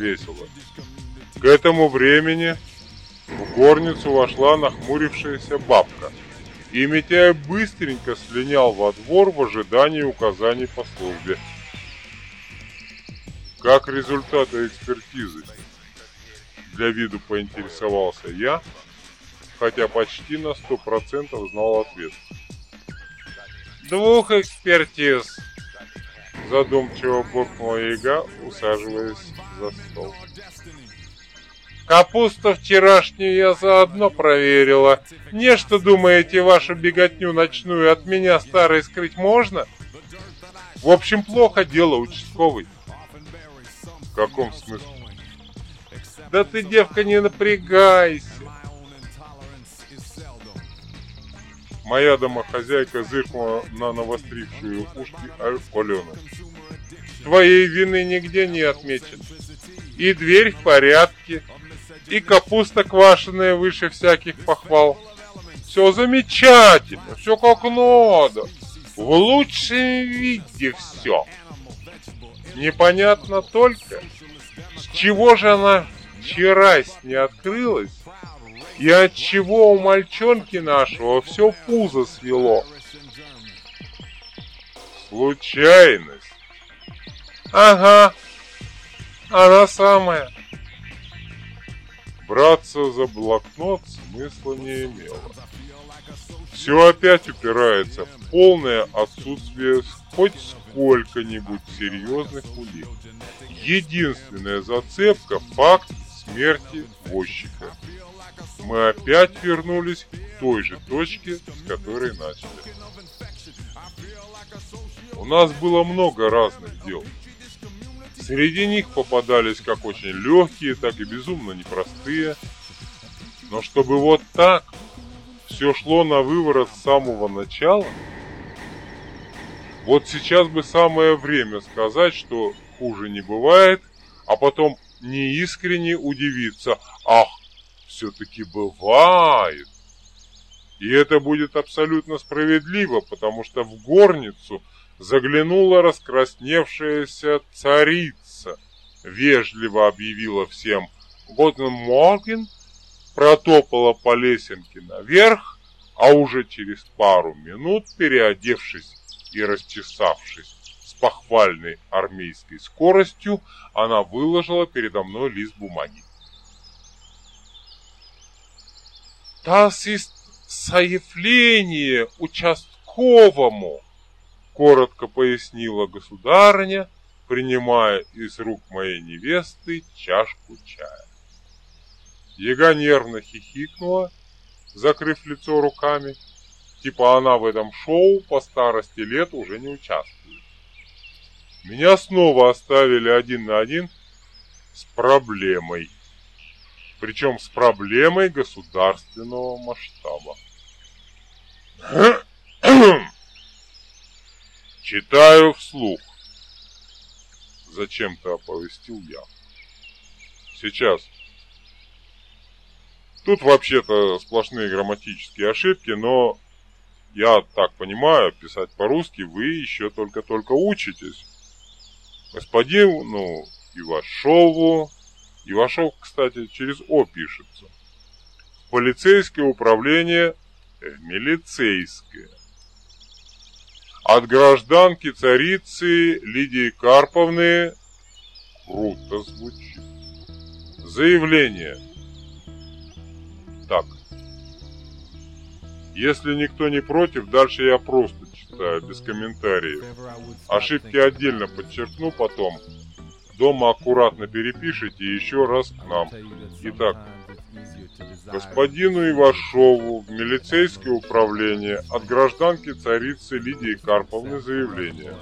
весело. К этому времени в горницу вошла нахмурившаяся бабка, и Митяй быстренько слинял во двор в ожидании указаний по службе. Как результаты экспертизы? Для виду поинтересовался я, хотя почти на сто процентов знал ответ. Двух экспертиз, задумчиво буркнула яга, усаживаясь за стол. Капусту вчерашнюю я заодно проверила. Не что думаете, вашу беготню ночную от меня старой скрыть можно? В общем, плохо дело участковый. В каком смысле? Да ты, девка, не напрягайся. Моя домохозяйка зыркнула на навострившую ушки Алену. Твоей вины нигде не отмечено. И дверь в порядке, и капуста квашеная выше всяких похвал. Все замечательно, все как надо. В лучшем виде все. Непонятно только, с чего же она вчера не открылась, и от чего у мальчонки нашего все пузо свело. Случайность. Ага, она самая. Браться за блокнот смысла не имело. Все опять упирается в полное отсутствие хоть сколько-нибудь серьезных улик. Единственная зацепка – факт смерти возчика. Мы опять вернулись к той же точке, с которой начали. У нас было много разных дел. Среди них попадались как очень легкие, так и безумно непростые. Но чтобы вот так все шло на выворот с самого начала, вот сейчас бы самое время сказать, что хуже не бывает, а потом неискренне удивиться, ах, все-таки бывает. И это будет абсолютно справедливо, потому что в горницу заглянула раскрасневшаяся царица, вежливо объявила всем «Годен Морген», протопала по лесенке наверх, а уже через пару минут, переодевшись и расчесавшись с похвальной армейской скоростью, она выложила передо мной лист бумаги. «Das ist заявление участковому!» коротко пояснила государыня, принимая из рук моей невесты чашку чая. Яга нервно хихикнула, закрыв лицо руками, типа она в этом шоу по старости лет уже не участвует. Меня снова оставили один на один с проблемой, причем с проблемой государственного масштаба. Читаю вслух. Зачем-то оповестил я. Сейчас. Тут вообще-то сплошные грамматические ошибки, но я так понимаю, писать по-русски вы еще только-только учитесь. Господину Ивашову, Ивашов, кстати, через О пишется. Полицейское управление в милицейское от гражданки царицы Лидии Карповны круто звучит. Заявление. Так. Если никто не против, дальше я просто читаю, без комментариев. Ошибки отдельно подчеркну потом. Дома аккуратно перепишите еще раз к нам. Итак, господину Ивашову в милицейское управление от гражданки царицы Лидии Карповны заявление.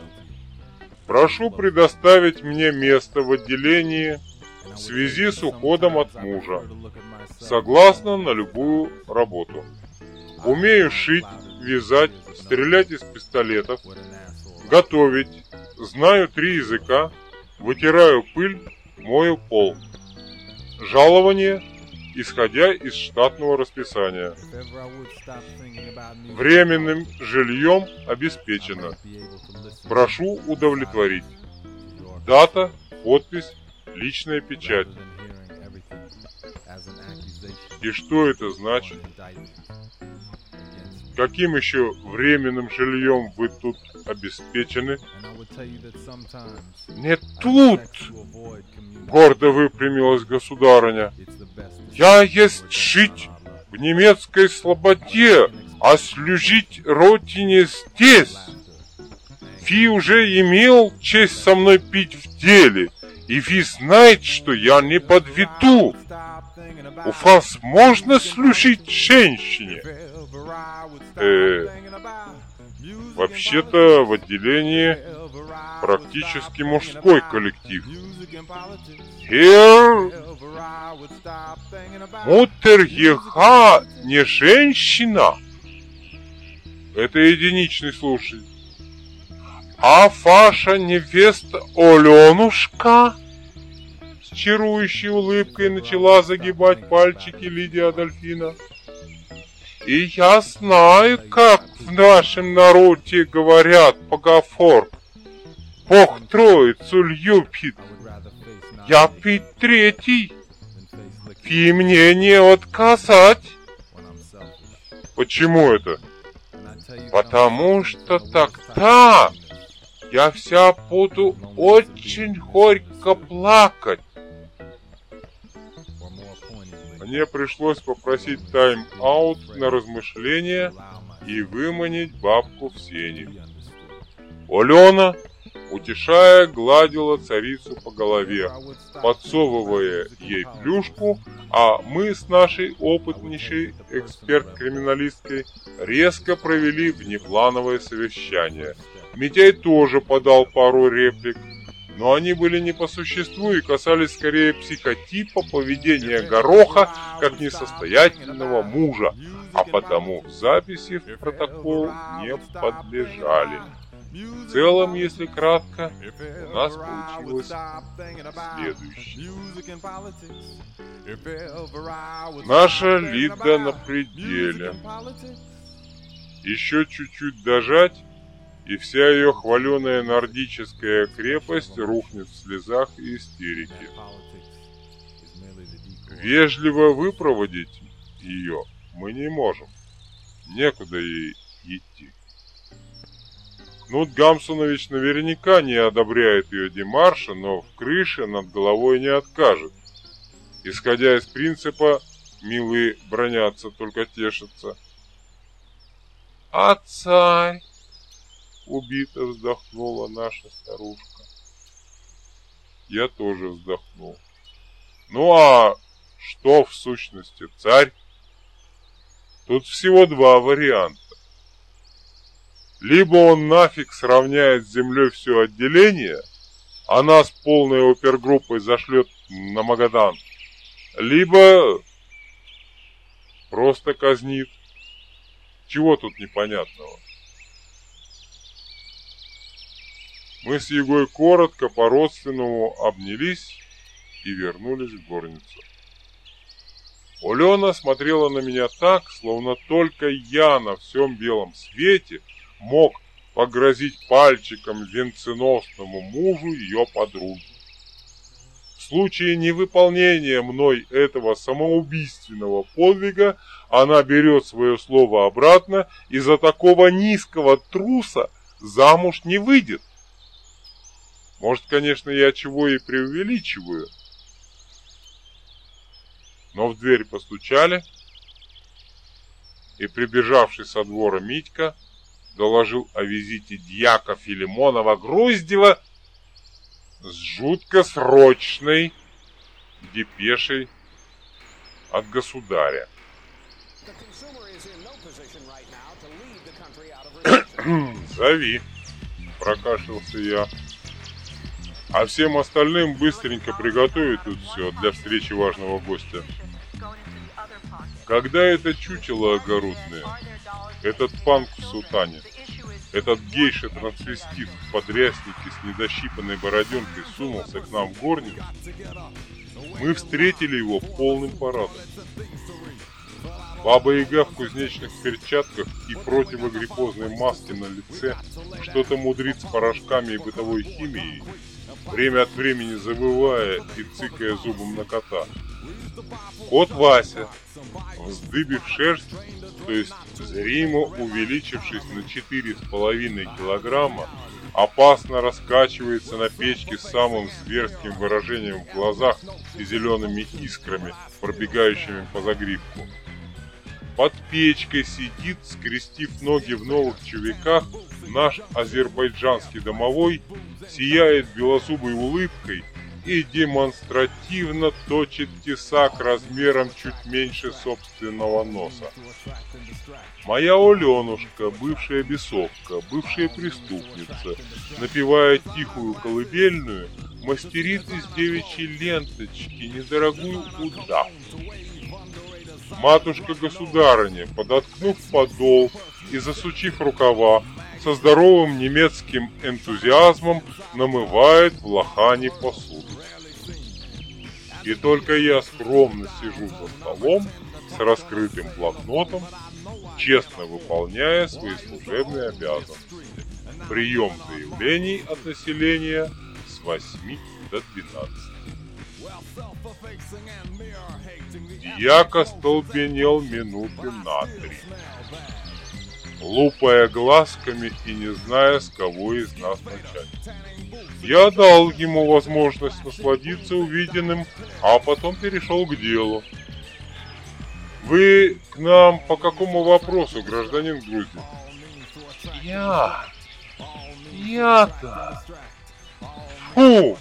Прошу предоставить мне место в отделении в связи с уходом от мужа. Согласно на любую работу. Умею шить, вязать, стрелять из пистолетов, готовить, знаю три языка, вытираю пыль, мою пол. Жалование исходя из штатного расписания. Временным жильем обеспечено. Прошу удовлетворить. Дата, подпись, личная печать. И что это значит? Каким еще временным жильем вы тут обеспечены? Не тут! Гордо выпрямилась государыня. Я есть жить в немецкой слободе, а служить родине здесь. Ви уже имел честь со мной пить в деле, и ви знаете, что я не подведу. У вас можно служить женщине? Э, вообще-то в отделении практически мужской коллектив. Хер Мутер Еха не женщина. Это единичный случай. А ваша невеста Оленушка? С чарующей улыбкой начала загибать пальчики Лидия Адольфина. И я знаю, как в нашем народе говорят поговор. Бог троицу любит. Я пить третий. И мне не отказать. Почему это? Потому что тогда я вся буду очень горько плакать. Мне пришлось попросить тайм-аут на размышления и выманить бабку в сене. Алена, утешая, гладила царицу по голове, подсовывая ей плюшку, а мы с нашей опытнейшей эксперт-криминалисткой резко провели внеплановое совещание. Митяй тоже подал пару реплик, но они были не по существу и касались скорее психотипа поведения Гороха как несостоятельного мужа, а потому записи в протокол не подлежали. В целом, если кратко, у нас получилось следующее. Наша Лида на пределе. Еще чуть-чуть дожать, и вся ее хваленая нордическая крепость рухнет в слезах и истерике. Вежливо выпроводить ее мы не можем. Некуда ей идти. Кнут Гамсунович наверняка не одобряет ее демарша, но в крыше над головой не откажет. Исходя из принципа «милые бронятся, только тешатся». «А царь?» Убито вздохнула наша старушка. Я тоже вздохнул. Ну а что в сущности царь? Тут всего два варианта. Либо он нафиг сравняет с землей все отделение, а нас полной опергруппой зашлет на Магадан, либо просто казнит. Чего тут непонятного? Мы с Егой коротко по-родственному обнялись и вернулись в горницу. Алена смотрела на меня так, словно только я на всем белом свете мог погрозить пальчиком венценосному мужу ее подруги. В случае невыполнения мной этого самоубийственного подвига она берет свое слово обратно и за такого низкого труса замуж не выйдет. Может, конечно, я чего и преувеличиваю. Но в дверь постучали, и прибежавший со двора Митька доложил о визите дьяка Филимонова Груздева с жутко срочной депешей от государя. «Зови», — прокашлялся я а всем остальным быстренько приготовить тут все для встречи важного гостя. Когда это чучело огородное, этот панк в сутане, этот гейша-трансвестит в подряснике с недощипанной бороденкой сунулся к нам в горницу, мы встретили его полным парадом. Баба-яга в кузнечных перчатках и противогриппозной маске на лице что-то мудрит с порошками и бытовой химией, время от времени завывая и цыкая зубом на кота. Кот Вася, вздыбив шерсть, то есть зримо увеличившись на 4,5 килограмма, опасно раскачивается на печке с самым зверским выражением в глазах и зелеными искрами, пробегающими по загривку. Под печкой сидит, скрестив ноги в новых чувиках, наш азербайджанский домовой, сияет белозубой улыбкой и демонстративно точит тесак размером чуть меньше собственного носа. Моя Оленушка, бывшая бесовка, бывшая преступница, напевая тихую колыбельную, мастерит из девичьей ленточки недорогую удавку. Матушка-государыня, подоткнув подол и засучив рукава, со здоровым немецким энтузиазмом намывает в лохане посуду. И только я скромно сижу за столом с раскрытым блокнотом, честно выполняя свои служебные обязанности. Прием заявлений от населения с 8 до 12. Дьяк остолбенел минуты на три, лупая глазками и не зная, с кого из нас начать. Я дал ему возможность насладиться увиденным, а потом перешел к делу. Вы к нам по какому вопросу, гражданин Грузин? Я... Я-то... Фу!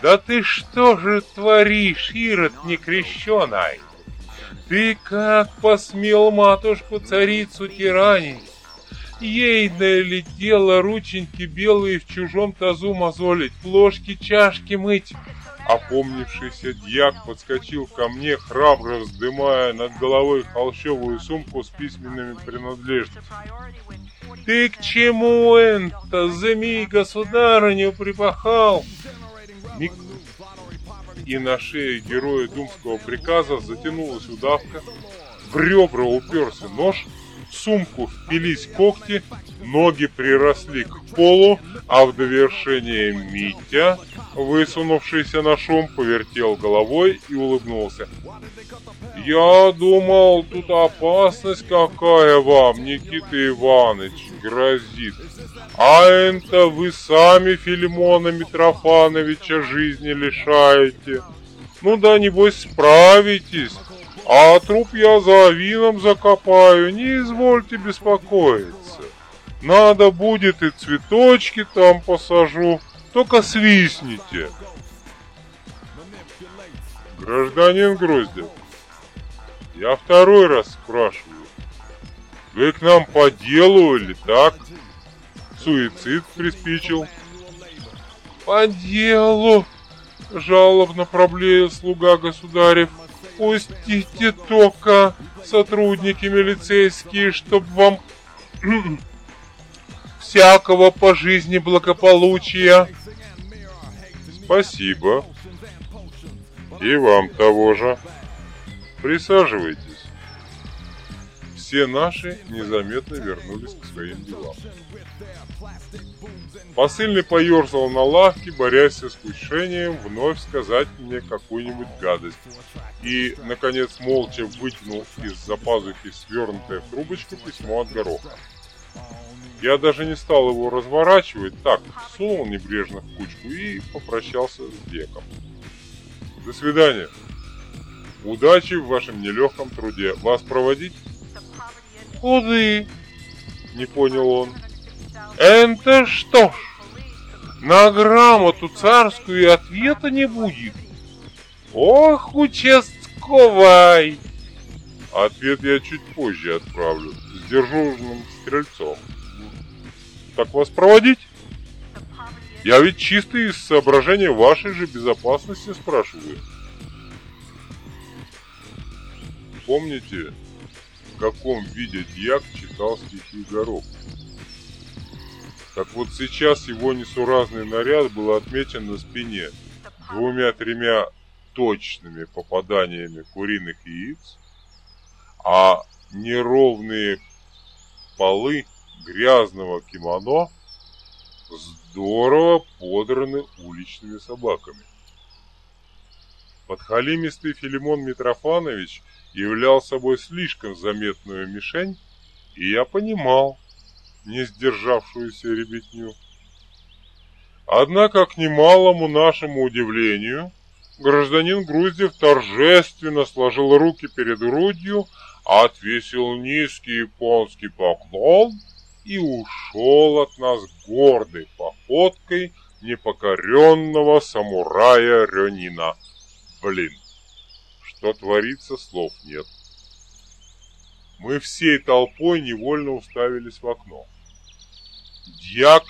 Да ты что же творишь, Ирод некрещеный? Ты как посмел матушку-царицу тиранить? Ейное ли дело рученьки белые в чужом тазу мозолить, ложки, чашки мыть? Опомнившийся дьяк подскочил ко мне, храбро вздымая над головой холщовую сумку с письменными принадлежностями. Ты к чему это, змей государыню припахал? Миг, и на шее героя думского приказа затянулась удавка, в ребра уперся нож, сумку впились когти, ноги приросли к полу, а в довершение Митя, высунувшийся на шум, повертел головой и улыбнулся. «Я думал, тут опасность какая вам, Никита Иванович, грозит. А это вы сами Филимона Митрофановича жизни лишаете. Ну да, небось, справитесь. А труп я за вином закопаю, не извольте беспокоиться. Надо будет и цветочки там посажу, только свистните. Гражданин Груздев, я второй раз спрашиваю. Вы к нам по делу или так? Суицид приспичил. По делу, жалобно проблеял слуга государев. Пустите только сотрудники милицейские, чтоб вам всякого по жизни благополучия. Спасибо. И вам того же. Присаживайтесь. Все наши незаметно вернулись к своим делам. Посыльный поерзал на лавке, борясь с искушением вновь сказать мне какую-нибудь гадость. И, наконец, молча вытянул из-за пазухи свернутое в трубочку письмо от гороха. Я даже не стал его разворачивать, так, сунул небрежно в кучку и попрощался с Беком. До свидания. Удачи в вашем нелегком труде. Вас проводить? Куды? Не понял он. Это что ж, на грамоту царскую ответа не будет. Ох, участковай! Ответ я чуть позже отправлю, с дежурным стрельцом. Так вас проводить? Я ведь чисто из соображения вашей же безопасности спрашиваю. Помните, каком виде дьяк читал стихи Горох? Так вот сейчас его несуразный наряд был отмечен на спине двумя-тремя точными попаданиями куриных яиц, а неровные полы грязного кимоно здорово подраны уличными собаками. Подхалимистый Филимон Митрофанович являл собой слишком заметную мишень, и я понимал не сдержавшуюся ребятню. Однако, к немалому нашему удивлению, гражданин Груздев торжественно сложил руки перед грудью, отвесил низкий японский поклон и ушел от нас гордой походкой непокоренного самурая Рёнина. Блин, что творится, слов нет. Мы всей толпой невольно уставились в окно. Дьяк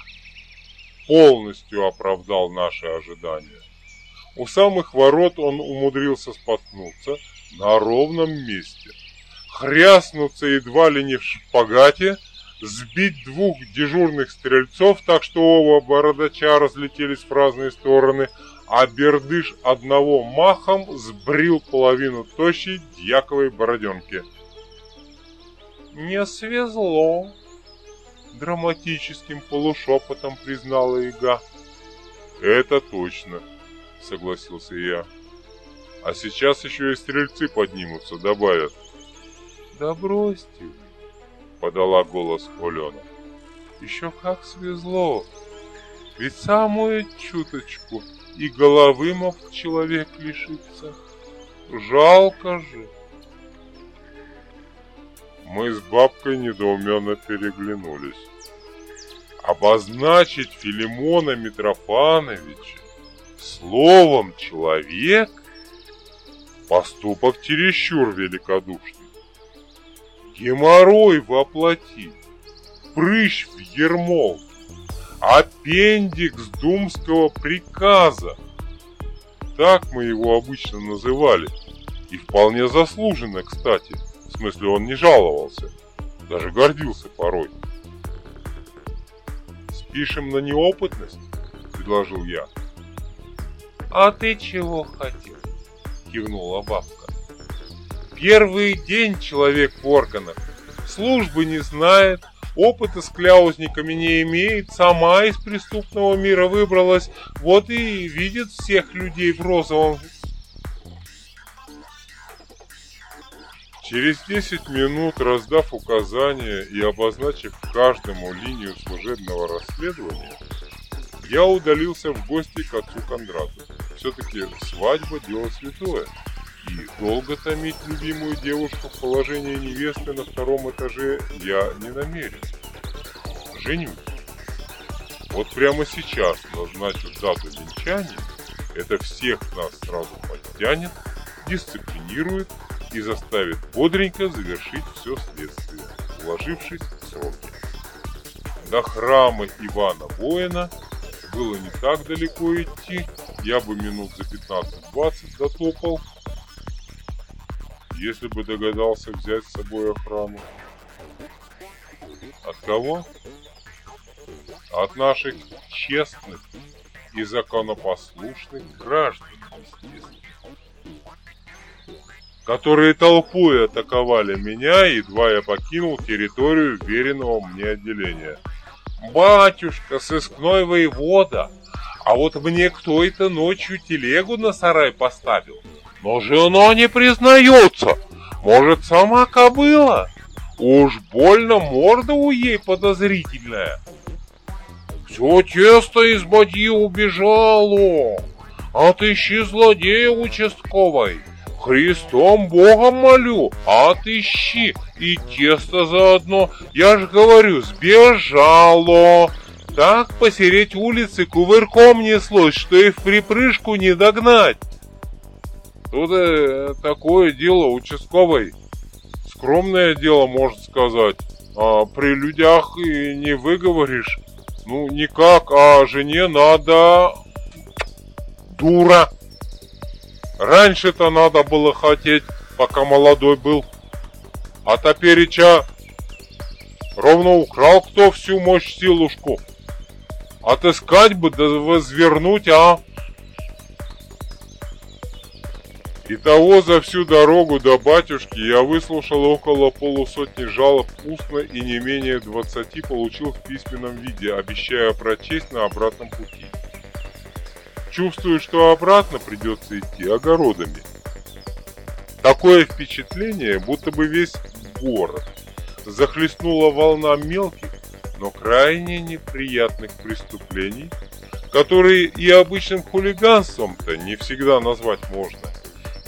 полностью оправдал наши ожидания. У самых ворот он умудрился споткнуться на ровном месте, хряснуться едва ли не в шпагате, сбить двух дежурных стрельцов, так что оба бородача разлетелись в разные стороны, а бердыш одного махом сбрил половину тощей дьяковой бороденки. «Не свезло», — драматическим полушепотом признала Ига. «Это точно», — согласился я. «А сейчас еще и стрельцы поднимутся, добавят». «Да бросьте вы», — подала голос Алена. «Еще как свезло, ведь самую чуточку и головы мог человек лишиться. Жалко же. Мы с бабкой недоуменно переглянулись. Обозначить Филимона Митрофановича словом «человек» поступок чересчур великодушный. Геморрой воплотить, прыщ в ермол, аппендикс думского приказа. Так мы его обычно называли. И вполне заслуженно, кстати. В смысле, он не жаловался. Даже гордился порой. «Спишем на неопытность?» – предложил я. «А ты чего хотел?» – кивнула бабка. «Первый день человек в органах, службы не знает, опыта с кляузниками не имеет, сама из преступного мира выбралась, вот и видит всех людей в розовом. Через 10 минут, раздав указания и обозначив каждому линию служебного расследования, я удалился в гости к отцу Кондрату. Все-таки свадьба – дело святое. И долго томить любимую девушку в положении невесты на втором этаже я не намерен. Женюсь. Вот прямо сейчас назначу дату венчания, это всех нас сразу подтянет, дисциплинирует и заставит бодренько завершить все следствие, вложившись в сроки. До храма Ивана Воина было не так далеко идти, я бы минут за 15-20 дотопал, если бы догадался взять с собой охрану. От кого? От наших честных и законопослушных граждан, которые толпой атаковали меня, едва я покинул территорию веренного мне отделения. «Батюшка, сыскной воевода, а вот мне кто это ночью телегу на сарай поставил?» Но жена не признается. Может, сама кобыла? Уж больно морда у ей подозрительная. Все тесто из бадьи убежало. Отыщи злодея участковой. Христом Богом молю, отыщи и тесто заодно. Я ж говорю, сбежало. Так посереть улицы кувырком неслось, что и в припрыжку не догнать. Тут э, такое дело участковый. Скромное дело, можно сказать. А при людях и не выговоришь. Ну, никак, а жене надо... Дура! Раньше-то надо было хотеть, пока молодой был. А топереча ровно украл кто всю мощь силушку. Отыскать бы да возвернуть, а? Итого за всю дорогу до батюшки я выслушал около полусотни жалоб устно и не менее двадцати получил в письменном виде, обещая прочесть на обратном пути. Чувствую, что обратно придется идти огородами. Такое впечатление, будто бы весь город захлестнула волна мелких, но крайне неприятных преступлений, которые и обычным хулиганством-то не всегда назвать можно.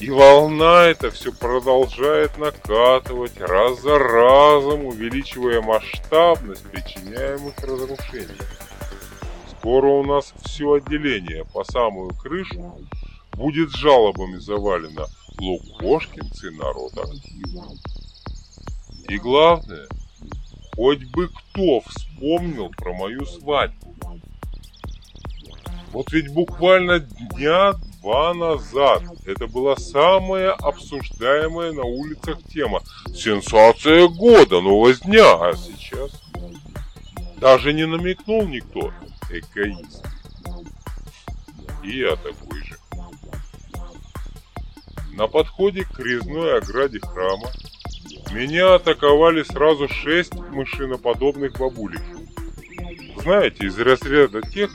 И волна эта все продолжает накатывать раз за разом, увеличивая масштабность причиняемых разрушений. Скоро у нас все отделение по самую крышу будет жалобами завалено Лукошкинцы народ активный. И главное, хоть бы кто вспомнил про мою свадьбу. Вот ведь буквально дня два назад это была самая обсуждаемая на улицах тема. Сенсация года, новость а сейчас даже не намекнул никто. Эгоист. И я такой же. На подходе к резной ограде храма меня атаковали сразу шесть мышиноподобных бабулек. Знаете, из разряда тех,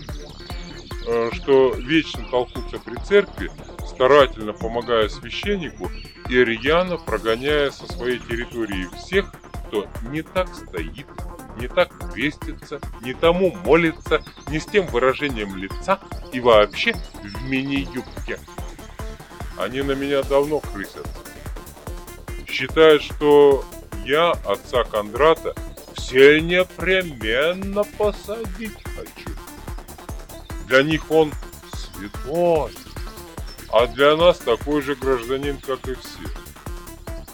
что вечно толкутся при церкви, старательно помогая священнику и рьяно прогоняя со своей территории всех, кто не так стоит, не так крестится, не тому молится, не с тем выражением лица и вообще в мини-юбке. Они на меня давно крысят. Считают, что я, отца Кондрата, все непременно посадить хочу. Для них он святой, а для нас такой же гражданин, как и все.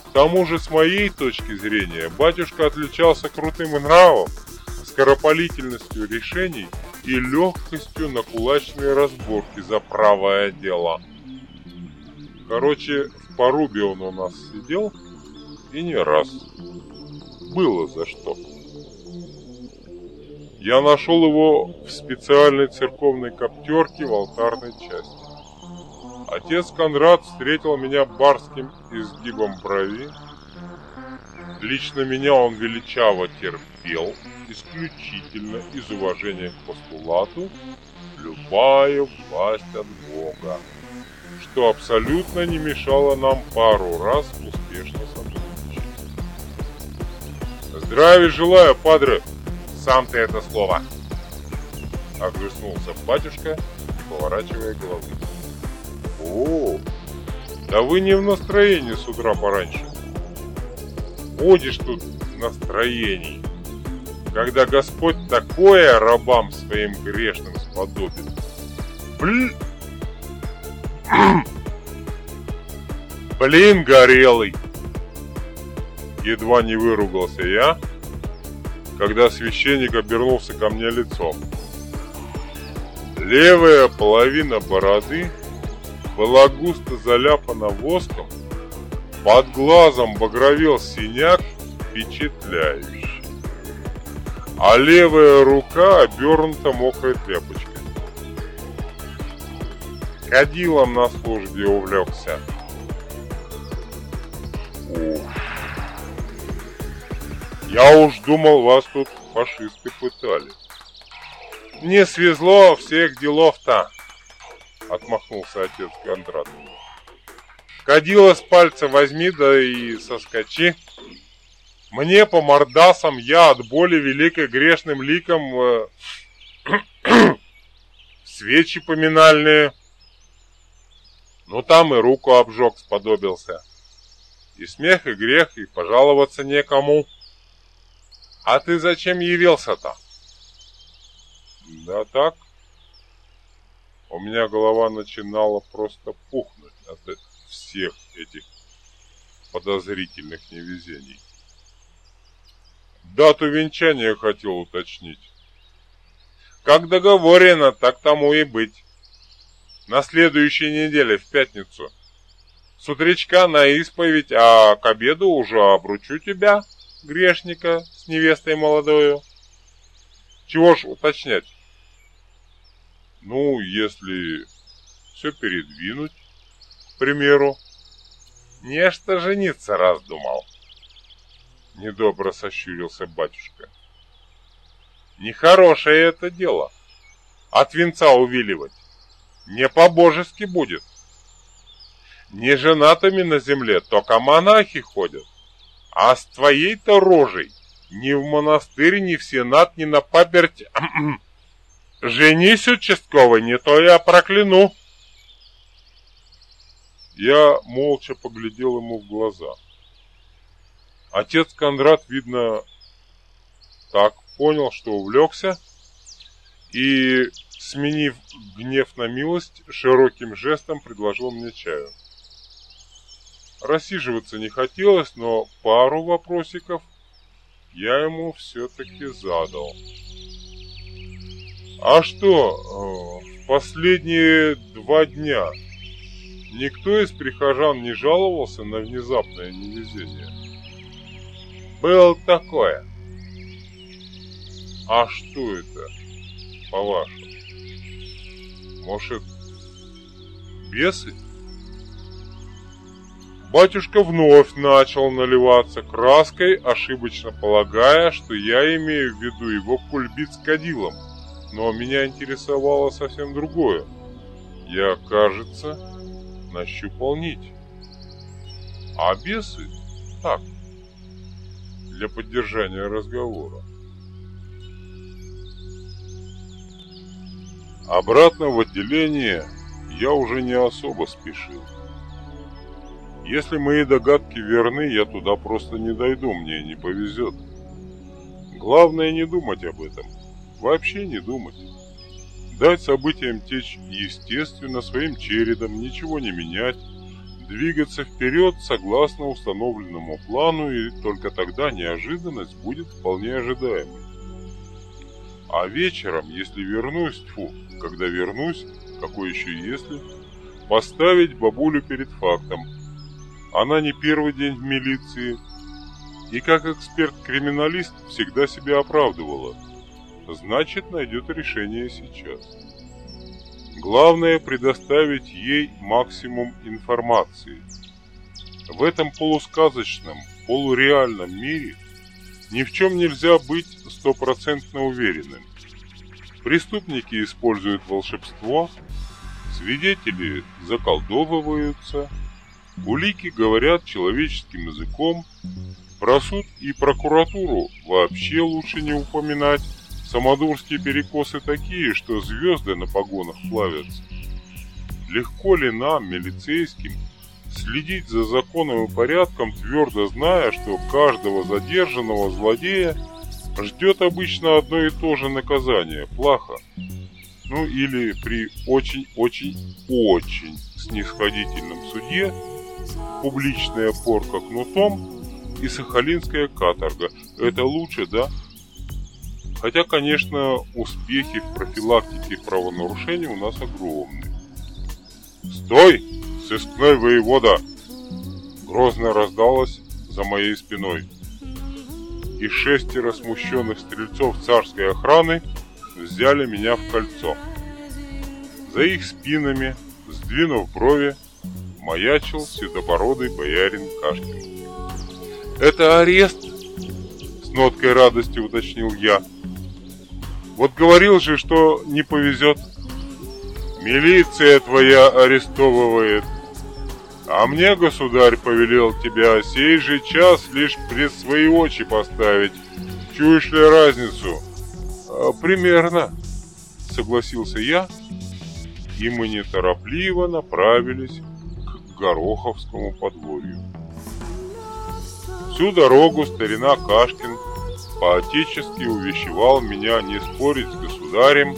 К тому же, с моей точки зрения, батюшка отличался крутым нравом, скоропалительностью решений и легкостью на кулачные разборки за правое дело. Короче, в порубе он у нас сидел, и не раз. Было за что. Я нашел его в специальной церковной коптерке в алтарной части. Отец Конрад встретил меня барским изгибом брови. Лично меня он величаво терпел, исключительно из уважения к постулату «любая власть от Бога», что абсолютно не мешало нам пару раз успешно сотрудничать. «Здравия желаю, падре!» Сам ты это слово!» Огрызнулся батюшка, поворачивая голову. «О, да вы не в настроении с утра пораньше. Ходишь тут в настроении, когда Господь такое рабам своим грешным сподобит. Блин! Блин, горелый!» Едва не выругался я, когда священник обернулся ко мне лицом. Левая половина бороды была густо заляпана воском, под глазом багровел синяк впечатляющий, а левая рука обернута мокрой тряпочкой. Кадилом на службе увлекся. Ух. Я уж думал, вас тут фашисты пытали. Не свезло всех делов-то, отмахнулся отец Кондрат. Кадила с пальца возьми, да и соскочи. Мне по мордасам я от боли великой грешным ликом э, свечи поминальные. Ну там и руку обжег сподобился. И смех, и грех, и пожаловаться некому. А ты зачем явился-то? Да так. У меня голова начинала просто пухнуть от всех этих подозрительных невезений. Дату венчания хотел уточнить. Как договорено, так тому и быть. На следующей неделе, в пятницу. С утречка на исповедь, а к обеду уже обручу тебя грешника невестой молодою. Чего ж уточнять? Ну, если все передвинуть, к примеру, Нечто жениться раздумал. Недобро сощурился батюшка. Нехорошее это дело. От венца увиливать. Не по-божески будет. Не женатыми на земле только монахи ходят. А с твоей-то рожей ни в монастырь, ни в сенат, ни на паперть... Женись, участковый, не то я прокляну. Я молча поглядел ему в глаза. Отец Кондрат, видно, так понял, что увлекся, и, сменив гнев на милость, широким жестом предложил мне чаю. Рассиживаться не хотелось, но пару вопросиков я ему все-таки задал. А что, э, в последние два дня никто из прихожан не жаловался на внезапное невезение? Было такое. А что это, по-вашему? Может, бесы? Батюшка вновь начал наливаться краской, ошибочно полагая, что я имею в виду его кульбит с кадилом. Но меня интересовало совсем другое. Я, кажется, нащупал нить. А бесы? Так, для поддержания разговора. Обратно в отделение я уже не особо спешил. Если мои догадки верны, я туда просто не дойду, мне не повезет. Главное не думать об этом. Вообще не думать. Дать событиям течь естественно, своим чередом, ничего не менять, двигаться вперед согласно установленному плану, и только тогда неожиданность будет вполне ожидаемой. А вечером, если вернусь, тьфу, когда вернусь, какой еще если, поставить бабулю перед фактом. Она не первый день в милиции, и как эксперт-криминалист всегда себя оправдывала. Значит, найдет решение сейчас. Главное предоставить ей максимум информации. В этом полусказочном, полуреальном мире ни в чем нельзя быть стопроцентно уверенным. Преступники используют волшебство, свидетели заколдовываются, улики говорят человеческим языком, про суд и прокуратуру вообще лучше не упоминать, самодурские перекосы такие, что звезды на погонах плавятся. Легко ли нам, милицейским, следить за законом и порядком, твердо зная, что каждого задержанного злодея – ждет обычно одно и то же наказание – плохо. Ну или при очень-очень-очень снисходительном суде публичная порка кнутом и сахалинская каторга. Это лучше, да? Хотя, конечно, успехи в профилактике правонарушений у нас огромны. «Стой, сыскной воевода!» Грозно раздалось за моей спиной и шестеро смущенных стрельцов царской охраны взяли меня в кольцо. За их спинами, сдвинув брови, маячил седобородый боярин Кашкин. «Это арест?» — с ноткой радости уточнил я. «Вот говорил же, что не повезет». «Милиция твоя арестовывает», а мне государь повелел тебя сей же час лишь пред свои очи поставить. Чуешь ли разницу? А, примерно, согласился я, и мы неторопливо направились Гороховскому подворью. Всю дорогу старина Кашкин по-отечески увещевал меня не спорить с государем,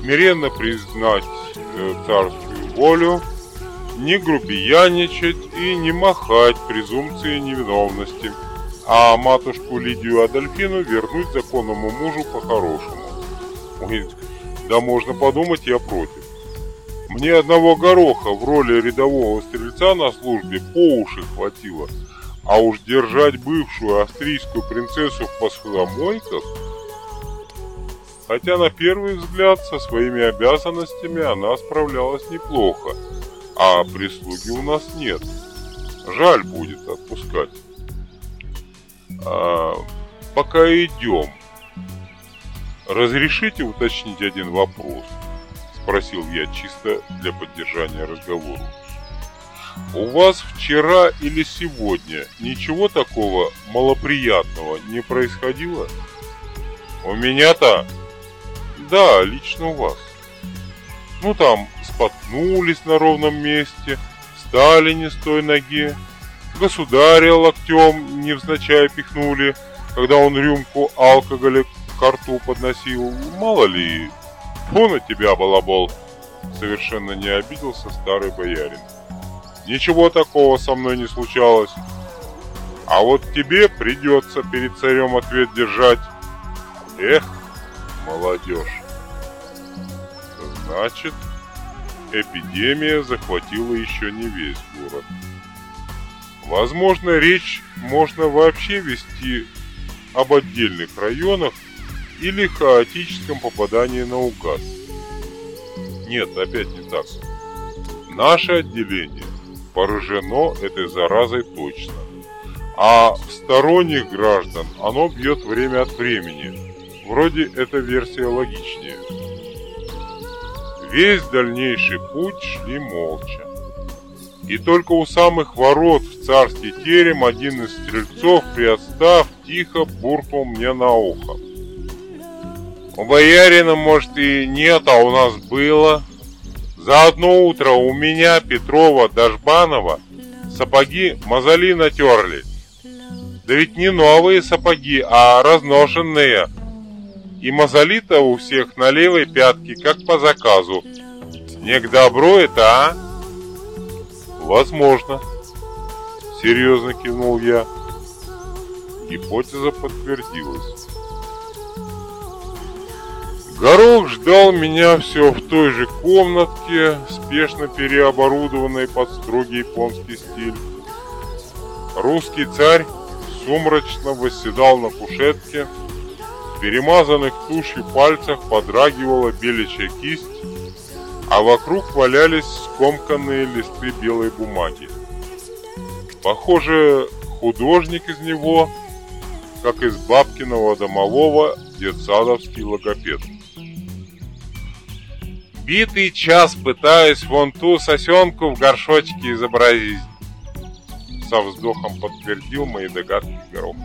смиренно признать э, царскую волю не грубияничать и не махать презумпции невиновности, а матушку Лидию Адольфину вернуть законному мужу по-хорошему. Да можно подумать, я против. Мне одного гороха в роли рядового стрельца на службе по уши хватило, а уж держать бывшую австрийскую принцессу в посудомойках Хотя на первый взгляд со своими обязанностями она справлялась неплохо, а прислуги у нас нет. Жаль будет отпускать. А, пока идем, разрешите уточнить один вопрос? Спросил я чисто для поддержания разговора. У вас вчера или сегодня ничего такого малоприятного не происходило? У меня-то? Да, лично у вас. Ну там, споткнулись на ровном месте, встали не с той ноги, государя локтем невзначай пихнули, когда он рюмку алкоголя к рту подносил. Мало ли, фу на тебя, балабол! Совершенно не обиделся старый боярин. Ничего такого со мной не случалось. А вот тебе придется перед царем ответ держать. Эх, молодежь. Значит, эпидемия захватила еще не весь город. Возможно, речь можно вообще вести об отдельных районах или хаотическом попадании наугад. Нет, опять не так. Наше отделение поражено этой заразой точно. А в сторонних граждан оно бьет время от времени. Вроде эта версия логичнее. Весь дальнейший путь шли молча. И только у самых ворот в царский терем один из стрельцов, приотстав, тихо буркнул мне на ухо. У боярина, может, и нет, а у нас было. За одно утро у меня, Петрова, Дожбанова сапоги мозоли натерли. Да ведь не новые сапоги, а разношенные. И мозоли-то у всех на левой пятке, как по заказу. Не к добру это, а? Возможно. Серьезно кивнул я. Гипотеза подтвердилась. Горох ждал меня все в той же комнатке, спешно переоборудованной под строгий японский стиль. Русский царь сумрачно восседал на кушетке, в перемазанных тушью пальцах подрагивала беличья кисть, а вокруг валялись скомканные листы белой бумаги. Похоже, художник из него, как из бабкиного домового, детсадовский логопед. Битый час пытаюсь вон ту сосенку в горшочке изобразить. Со вздохом подтвердил мои догадки Горох.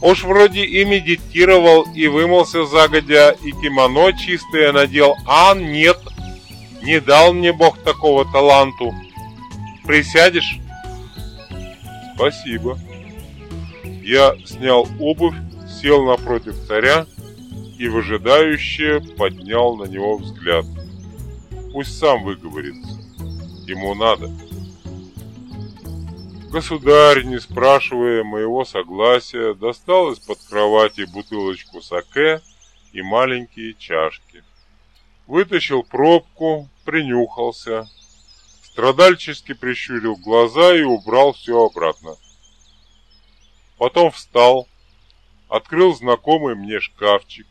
Уж вроде и медитировал, и вымылся загодя, и кимоно чистое надел, а нет, не дал мне Бог такого таланту. Присядешь? Спасибо. Я снял обувь, сел напротив царя, и выжидающе поднял на него взгляд. Пусть сам выговорится. Ему надо. Государь, не спрашивая моего согласия, достал из-под кровати бутылочку саке и маленькие чашки. Вытащил пробку, принюхался, страдальчески прищурил глаза и убрал все обратно. Потом встал, открыл знакомый мне шкафчик,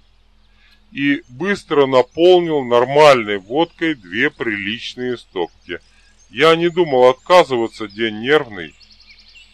и быстро наполнил нормальной водкой две приличные стопки. Я не думал отказываться, день нервный.